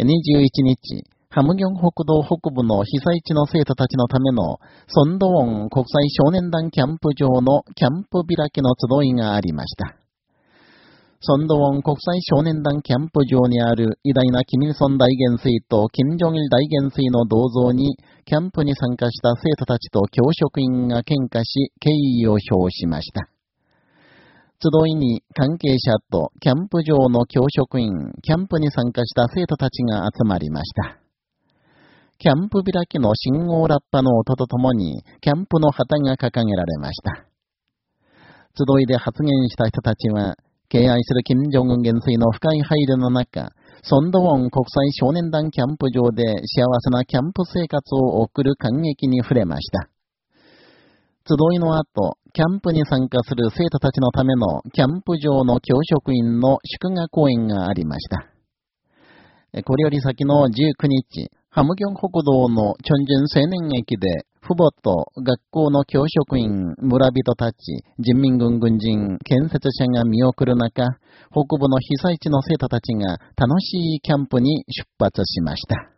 21日、ハムギョン北道北部の被災地の生徒たちのための、ソンドウォン国際少年団キャンプ場のキャンプ開きの集いがありました。ソンドウォン国際少年団キャンプ場にある偉大なキミルソン大元帥とキム・ジョンイル大元帥の銅像に、キャンプに参加した生徒たちと教職員が喧嘩し、敬意を表しました。集いに関係者とキャンプ場の教職員、キャンプに参加した生徒たちが集まりました。キャンプ開きの信号ラッパの音とともに、キャンプの旗が掲げられました。集いで発言した人たちは、敬愛する金正恩元帥の深い配慮の中、ソンドウォン国際少年団キャンプ場で幸せなキャンプ生活を送る感激に触れました。集いの後、キャンプに参加する生徒たちのためのキャンプ場の教職員の祝賀講演がありました。これより先の19日、ハムギョン北道のチョンジュン青年駅で父母と学校の教職員、村人たち、人民軍軍人、建設者が見送る中、北部の被災地の生徒たちが楽しいキャンプに出発しました。